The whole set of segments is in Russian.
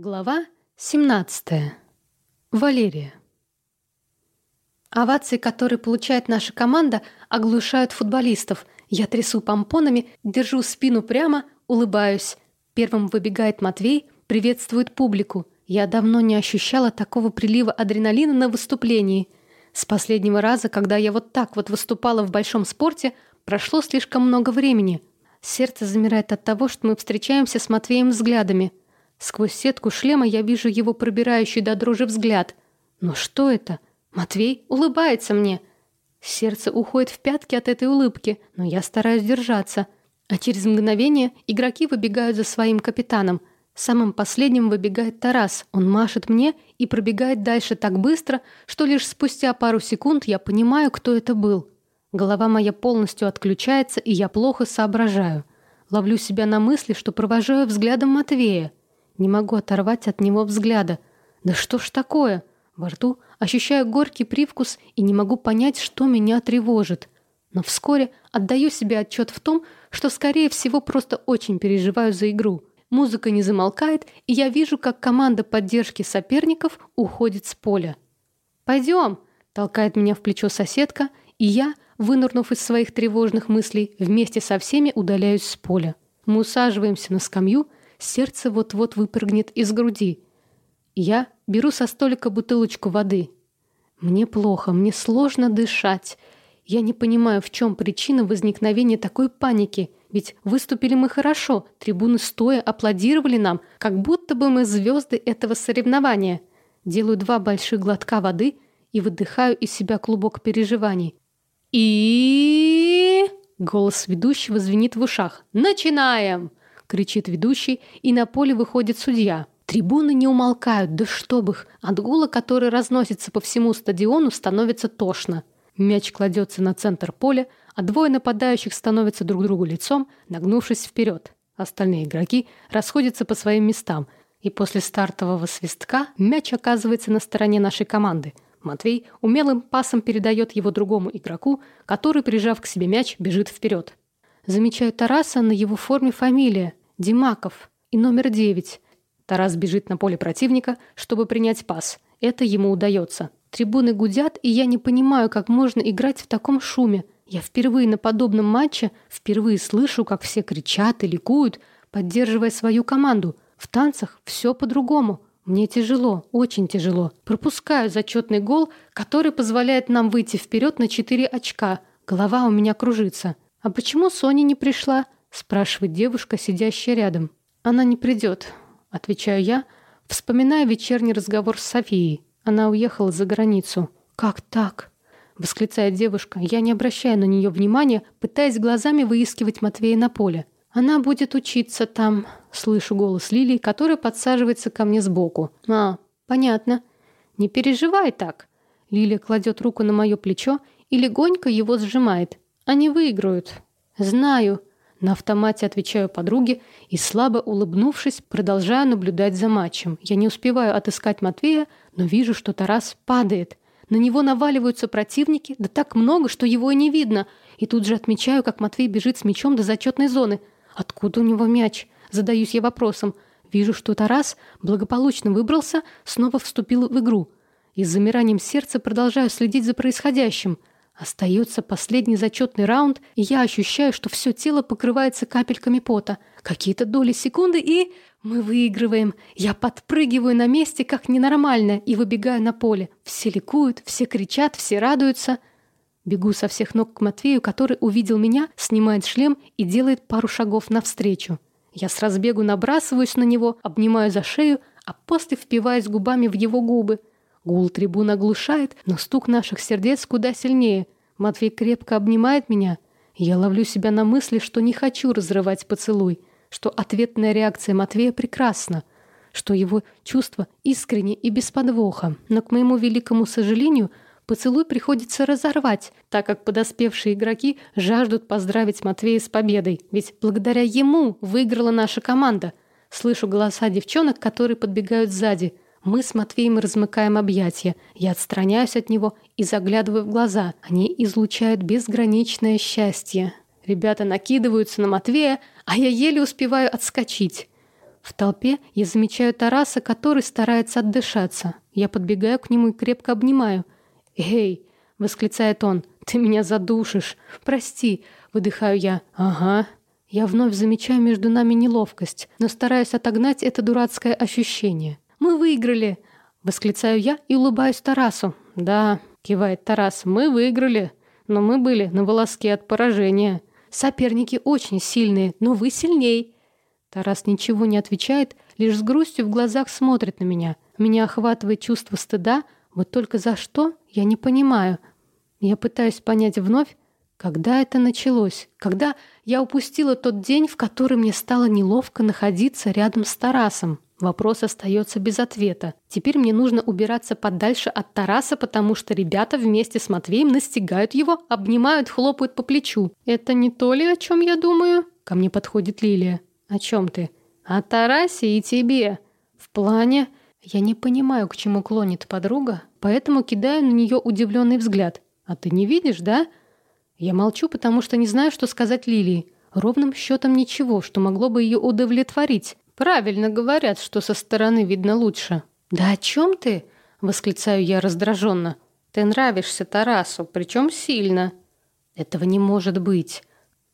Глава 17. Валерия. Овации, которые получает наша команда, оглушают футболистов. Я трясу помпонами, держу спину прямо, улыбаюсь. Первым выбегает Матвей, приветствует публику. Я давно не ощущала такого прилива адреналина на выступлении. С последнего раза, когда я вот так вот выступала в большом спорте, прошло слишком много времени. Сердце замирает от того, что мы встречаемся с Матвеем взглядами – Сквозь сетку шлема я вижу его пробирающий до дрожи взгляд. Но что это? Матвей улыбается мне. Сердце уходит в пятки от этой улыбки, но я стараюсь держаться. А через мгновение игроки выбегают за своим капитаном. Самым последним выбегает Тарас. Он машет мне и пробегает дальше так быстро, что лишь спустя пару секунд я понимаю, кто это был. Голова моя полностью отключается, и я плохо соображаю. Ловлю себя на мысли, что провожаю взглядом Матвея. Не могу оторвать от него взгляда. Да что ж такое? Во рту ощущаю горький привкус и не могу понять, что меня тревожит. Но вскоре отдаю себе отчет в том, что, скорее всего, просто очень переживаю за игру. Музыка не замолкает, и я вижу, как команда поддержки соперников уходит с поля. «Пойдем!» – толкает меня в плечо соседка, и я, вынырнув из своих тревожных мыслей, вместе со всеми удаляюсь с поля. Мы усаживаемся на скамью – Сердце вот-вот выпрыгнет из груди. Я беру со столика бутылочку воды. Мне плохо, мне сложно дышать. Я не понимаю, в чем причина возникновения такой паники. Ведь выступили мы хорошо, трибуны стоя аплодировали нам, как будто бы мы звезды этого соревнования. Делаю два больших глотка воды и выдыхаю из себя клубок переживаний. И голос ведущего звенит в ушах. Начинаем кричит ведущий, и на поле выходит судья. Трибуны не умолкают, да чтоб их. От гула, который разносится по всему стадиону, становится тошно. Мяч кладется на центр поля, а двое нападающих становятся друг другу лицом, нагнувшись вперед. Остальные игроки расходятся по своим местам, и после стартового свистка мяч оказывается на стороне нашей команды. Матвей умелым пасом передает его другому игроку, который, прижав к себе мяч, бежит вперед. Замечаю Тараса на его форме фамилия. Димаков и номер девять. Тарас бежит на поле противника, чтобы принять пас. Это ему удается. Трибуны гудят, и я не понимаю, как можно играть в таком шуме. Я впервые на подобном матче, впервые слышу, как все кричат и ликуют, поддерживая свою команду. В танцах все по-другому. Мне тяжело, очень тяжело. Пропускаю зачетный гол, который позволяет нам выйти вперед на 4 очка. Голова у меня кружится. А почему Соня не пришла? Спрашивает девушка, сидящая рядом. Она не придет, отвечаю я, вспоминая вечерний разговор с Софией. Она уехала за границу. Как так? восклицает девушка. Я не обращаю на нее внимания, пытаясь глазами выискивать Матвея на поле. Она будет учиться там, слышу голос Лилии, которая подсаживается ко мне сбоку. А, понятно. Не переживай так. Лилия кладет руку на мое плечо и легонько его сжимает. Они выиграют. Знаю, на автомате отвечаю подруге и, слабо улыбнувшись, продолжаю наблюдать за матчем. Я не успеваю отыскать Матвея, но вижу, что Тарас падает. На него наваливаются противники, да так много, что его и не видно. И тут же отмечаю, как Матвей бежит с мячом до зачетной зоны. Откуда у него мяч? Задаюсь я вопросом. Вижу, что Тарас благополучно выбрался, снова вступил в игру. И с замиранием сердца продолжаю следить за происходящим. Остается последний зачетный раунд, и я ощущаю, что все тело покрывается капельками пота. Какие-то доли секунды, и мы выигрываем. Я подпрыгиваю на месте, как ненормальная, и выбегаю на поле. Все ликуют, все кричат, все радуются. Бегу со всех ног к Матвею, который увидел меня, снимает шлем и делает пару шагов навстречу. Я с разбегу набрасываюсь на него, обнимаю за шею, а после впиваюсь губами в его губы. Гул трибун оглушает, но стук наших сердец куда сильнее. Матвей крепко обнимает меня. Я ловлю себя на мысли, что не хочу разрывать поцелуй, что ответная реакция Матвея прекрасна, что его чувства искренне и без подвоха. Но, к моему великому сожалению, поцелуй приходится разорвать, так как подоспевшие игроки жаждут поздравить Матвея с победой, ведь благодаря ему выиграла наша команда. Слышу голоса девчонок, которые подбегают сзади – мы с Матвеем размыкаем объятия. Я отстраняюсь от него и заглядываю в глаза. Они излучают безграничное счастье. Ребята накидываются на Матвея, а я еле успеваю отскочить. В толпе я замечаю Тараса, который старается отдышаться. Я подбегаю к нему и крепко обнимаю. «Эй!» — восклицает он. «Ты меня задушишь! Прости!» — выдыхаю я. «Ага!» Я вновь замечаю между нами неловкость, но стараюсь отогнать это дурацкое ощущение. «Мы выиграли!» — восклицаю я и улыбаюсь Тарасу. «Да», — кивает Тарас, — «мы выиграли, но мы были на волоске от поражения. Соперники очень сильные, но вы сильней». Тарас ничего не отвечает, лишь с грустью в глазах смотрит на меня. Меня охватывает чувство стыда, вот только за что, я не понимаю. Я пытаюсь понять вновь, когда это началось, когда я упустила тот день, в который мне стало неловко находиться рядом с Тарасом. Вопрос остается без ответа. Теперь мне нужно убираться подальше от Тараса, потому что ребята вместе с Матвеем настигают его, обнимают, хлопают по плечу. «Это не то ли, о чем я думаю?» Ко мне подходит Лилия. «О чем ты?» «О Тарасе и тебе. В плане...» Я не понимаю, к чему клонит подруга, поэтому кидаю на нее удивленный взгляд. «А ты не видишь, да?» Я молчу, потому что не знаю, что сказать Лилии. Ровным счетом ничего, что могло бы ее удовлетворить. Правильно говорят, что со стороны видно лучше. «Да о чем ты?» — восклицаю я раздраженно. «Ты нравишься Тарасу, причем сильно». «Этого не может быть».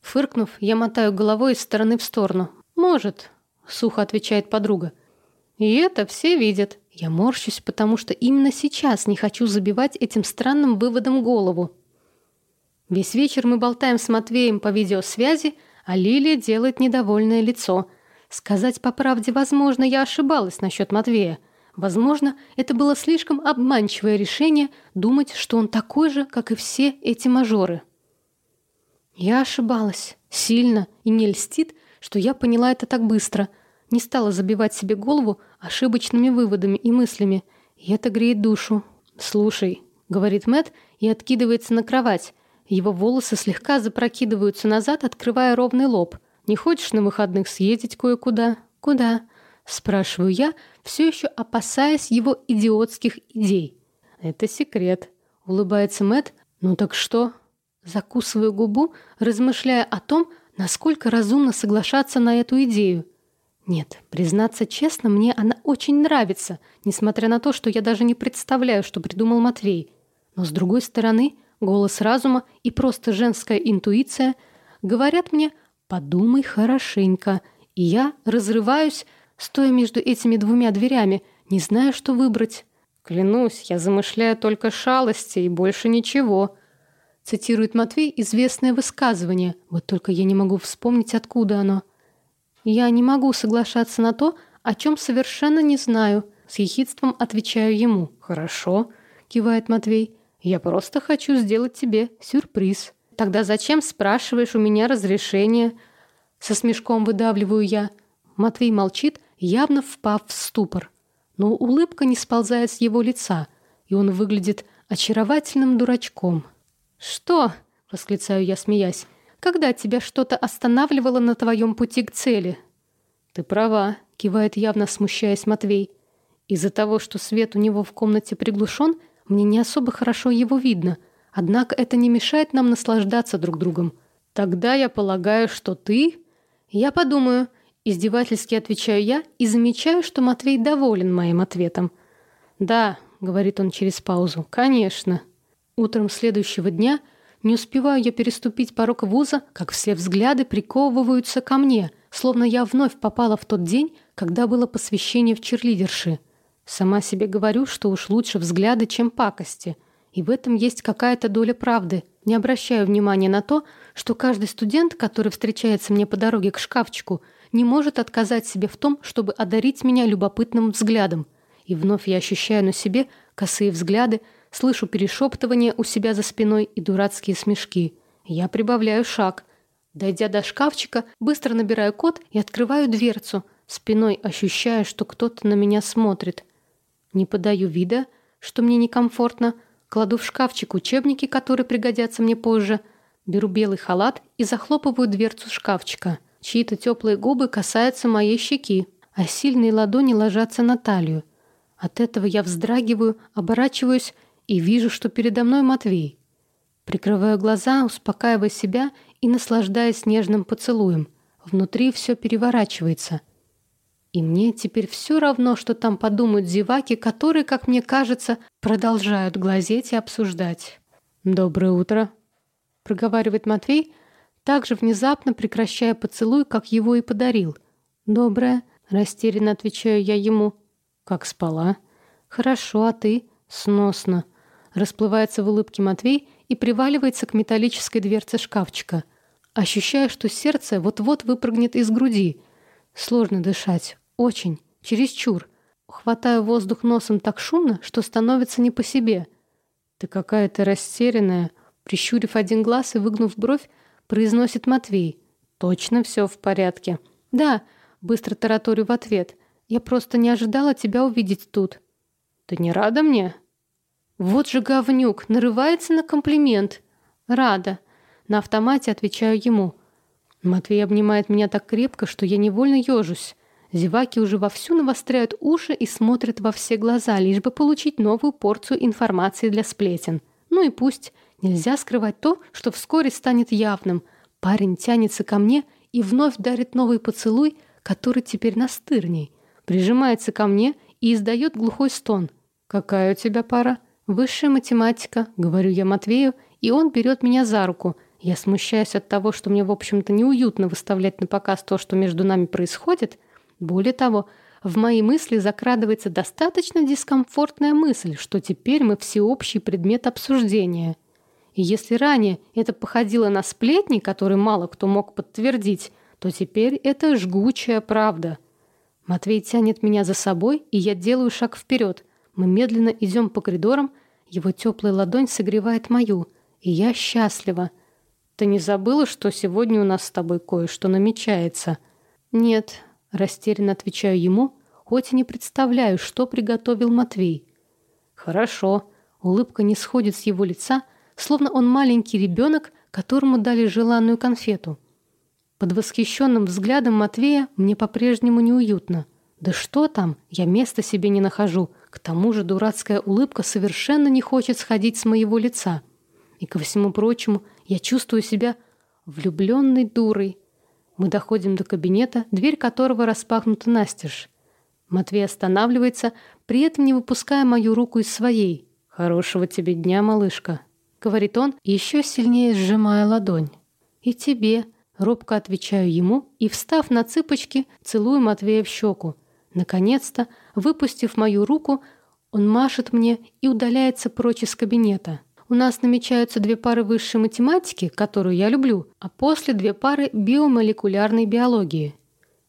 Фыркнув, я мотаю головой из стороны в сторону. «Может», — сухо отвечает подруга. «И это все видят». Я морщусь, потому что именно сейчас не хочу забивать этим странным выводом голову. Весь вечер мы болтаем с Матвеем по видеосвязи, а Лилия делает недовольное лицо. Сказать по правде, возможно, я ошибалась насчет Матвея. Возможно, это было слишком обманчивое решение думать, что он такой же, как и все эти мажоры. Я ошибалась. Сильно. И не льстит, что я поняла это так быстро. Не стала забивать себе голову ошибочными выводами и мыслями. И это греет душу. «Слушай», — говорит Мэт и откидывается на кровать. Его волосы слегка запрокидываются назад, открывая ровный лоб. «Не хочешь на выходных съездить кое-куда?» «Куда?» — спрашиваю я, все еще опасаясь его идиотских идей. «Это секрет», — улыбается Мэт. «Ну так что?» Закусываю губу, размышляя о том, насколько разумно соглашаться на эту идею. Нет, признаться честно, мне она очень нравится, несмотря на то, что я даже не представляю, что придумал Матвей. Но с другой стороны, голос разума и просто женская интуиция говорят мне «подумай хорошенько», и я разрываюсь, стоя между этими двумя дверями, не зная, что выбрать. «Клянусь, я замышляю только шалости и больше ничего», цитирует Матвей известное высказывание, вот только я не могу вспомнить, откуда оно. «Я не могу соглашаться на то, о чем совершенно не знаю», с ехидством отвечаю ему. «Хорошо», кивает Матвей. Я просто хочу сделать тебе сюрприз. Тогда зачем спрашиваешь у меня разрешение? Со смешком выдавливаю я. Матвей молчит, явно впав в ступор. Но улыбка не сползает с его лица, и он выглядит очаровательным дурачком. «Что?» — восклицаю я, смеясь. «Когда тебя что-то останавливало на твоем пути к цели?» «Ты права», — кивает явно смущаясь Матвей. «Из-за того, что свет у него в комнате приглушен, — мне не особо хорошо его видно, однако это не мешает нам наслаждаться друг другом. Тогда я полагаю, что ты... Я подумаю. Издевательски отвечаю я и замечаю, что Матвей доволен моим ответом. «Да», — говорит он через паузу, — «конечно». Утром следующего дня не успеваю я переступить порог вуза, как все взгляды приковываются ко мне, словно я вновь попала в тот день, когда было посвящение в черлидерши. Сама себе говорю, что уж лучше взгляды, чем пакости. И в этом есть какая-то доля правды. Не обращаю внимания на то, что каждый студент, который встречается мне по дороге к шкафчику, не может отказать себе в том, чтобы одарить меня любопытным взглядом. И вновь я ощущаю на себе косые взгляды, слышу перешептывание у себя за спиной и дурацкие смешки. Я прибавляю шаг. Дойдя до шкафчика, быстро набираю код и открываю дверцу, спиной ощущая, что кто-то на меня смотрит – не подаю вида, что мне некомфортно, кладу в шкафчик учебники, которые пригодятся мне позже, беру белый халат и захлопываю дверцу шкафчика. Чьи-то теплые губы касаются моей щеки, а сильные ладони ложатся на талию. От этого я вздрагиваю, оборачиваюсь и вижу, что передо мной Матвей. Прикрываю глаза, успокаивая себя и наслаждаясь нежным поцелуем. Внутри все переворачивается. И мне теперь все равно, что там подумают зеваки, которые, как мне кажется, продолжают глазеть и обсуждать. «Доброе утро», — проговаривает Матвей, также внезапно прекращая поцелуй, как его и подарил. «Доброе», — растерянно отвечаю я ему. «Как спала?» «Хорошо, а ты?» «Сносно». Расплывается в улыбке Матвей и приваливается к металлической дверце шкафчика. Ощущаю, что сердце вот-вот выпрыгнет из груди. Сложно дышать. Очень. Чересчур. Хватаю воздух носом так шумно, что становится не по себе. «Ты какая-то растерянная», — прищурив один глаз и выгнув бровь, произносит Матвей. «Точно все в порядке?» «Да», — быстро тараторю в ответ. «Я просто не ожидала тебя увидеть тут». «Ты не рада мне?» «Вот же говнюк, нарывается на комплимент». «Рада». На автомате отвечаю ему. Матвей обнимает меня так крепко, что я невольно ежусь. Зеваки уже вовсю навостряют уши и смотрят во все глаза, лишь бы получить новую порцию информации для сплетен. Ну и пусть. Нельзя скрывать то, что вскоре станет явным. Парень тянется ко мне и вновь дарит новый поцелуй, который теперь настырней. Прижимается ко мне и издает глухой стон. «Какая у тебя пара?» «Высшая математика», — говорю я Матвею, и он берет меня за руку. Я смущаюсь от того, что мне, в общем-то, неуютно выставлять на показ то, что между нами происходит, более того, в мои мысли закрадывается достаточно дискомфортная мысль, что теперь мы всеобщий предмет обсуждения. И если ранее это походило на сплетни, которые мало кто мог подтвердить, то теперь это жгучая правда. Матвей тянет меня за собой, и я делаю шаг вперед. Мы медленно идем по коридорам, его теплая ладонь согревает мою, и я счастлива. Ты не забыла, что сегодня у нас с тобой кое-что намечается? Нет, Растерянно отвечаю ему, хоть и не представляю, что приготовил Матвей. Хорошо. Улыбка не сходит с его лица, словно он маленький ребенок, которому дали желанную конфету. Под восхищенным взглядом Матвея мне по-прежнему неуютно. Да что там, я места себе не нахожу. К тому же дурацкая улыбка совершенно не хочет сходить с моего лица. И ко всему прочему, я чувствую себя влюбленной дурой, мы доходим до кабинета, дверь которого распахнута настежь. Матвей останавливается, при этом не выпуская мою руку из своей. «Хорошего тебе дня, малышка», — говорит он, еще сильнее сжимая ладонь. «И тебе», — робко отвечаю ему и, встав на цыпочки, целую Матвея в щеку. Наконец-то, выпустив мою руку, он машет мне и удаляется прочь из кабинета. У нас намечаются две пары высшей математики, которую я люблю, а после две пары биомолекулярной биологии.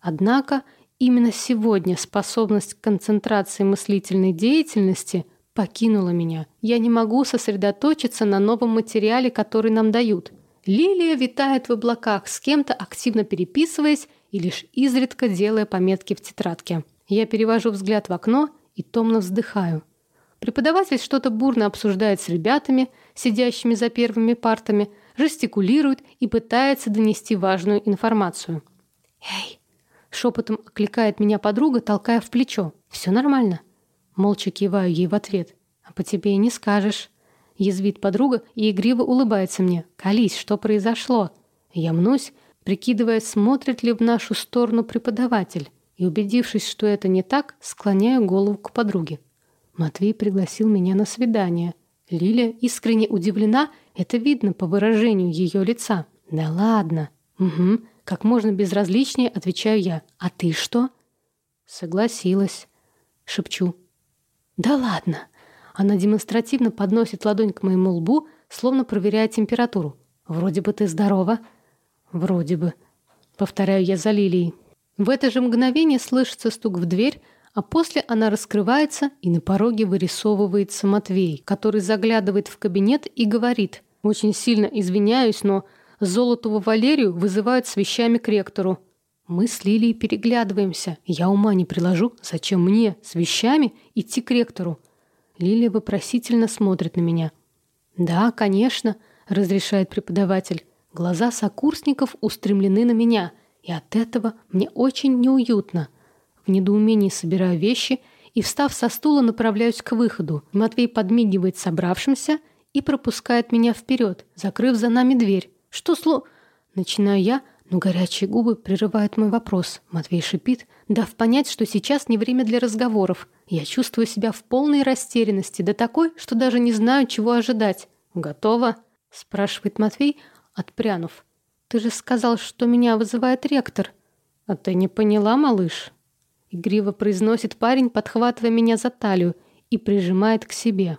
Однако именно сегодня способность к концентрации мыслительной деятельности покинула меня. Я не могу сосредоточиться на новом материале, который нам дают. Лилия витает в облаках, с кем-то активно переписываясь и лишь изредка делая пометки в тетрадке. Я перевожу взгляд в окно и томно вздыхаю. Преподаватель что-то бурно обсуждает с ребятами, сидящими за первыми партами, жестикулирует и пытается донести важную информацию. «Эй!» — шепотом окликает меня подруга, толкая в плечо. «Все нормально?» Молча киваю ей в ответ. «А по тебе и не скажешь». Язвит подруга и игриво улыбается мне. «Колись, что произошло?» Я мнусь, прикидывая, смотрит ли в нашу сторону преподаватель, и, убедившись, что это не так, склоняю голову к подруге. Матвей пригласил меня на свидание. Лиля искренне удивлена, это видно по выражению ее лица. Да ладно. Угу. Как можно безразличнее отвечаю я. А ты что? Согласилась. Шепчу. Да ладно. Она демонстративно подносит ладонь к моему лбу, словно проверяя температуру. Вроде бы ты здорова. Вроде бы. Повторяю я за Лилией. В это же мгновение слышится стук в дверь, а после она раскрывается, и на пороге вырисовывается Матвей, который заглядывает в кабинет и говорит «Очень сильно извиняюсь, но Золотову Валерию вызывают с вещами к ректору». Мы с Лилией переглядываемся. Я ума не приложу, зачем мне с вещами идти к ректору. Лилия вопросительно смотрит на меня. «Да, конечно», — разрешает преподаватель. Глаза сокурсников устремлены на меня, и от этого мне очень неуютно — в недоумении собираю вещи и, встав со стула, направляюсь к выходу. Матвей подмигивает собравшимся и пропускает меня вперед, закрыв за нами дверь. «Что сло...» Начинаю я, Но горячие губы прерывают мой вопрос. Матвей шипит, дав понять, что сейчас не время для разговоров. Я чувствую себя в полной растерянности, да такой, что даже не знаю, чего ожидать. «Готово?» — спрашивает Матвей, отпрянув. «Ты же сказал, что меня вызывает ректор». «А ты не поняла, малыш?» Игриво произносит парень, подхватывая меня за талию и прижимает к себе.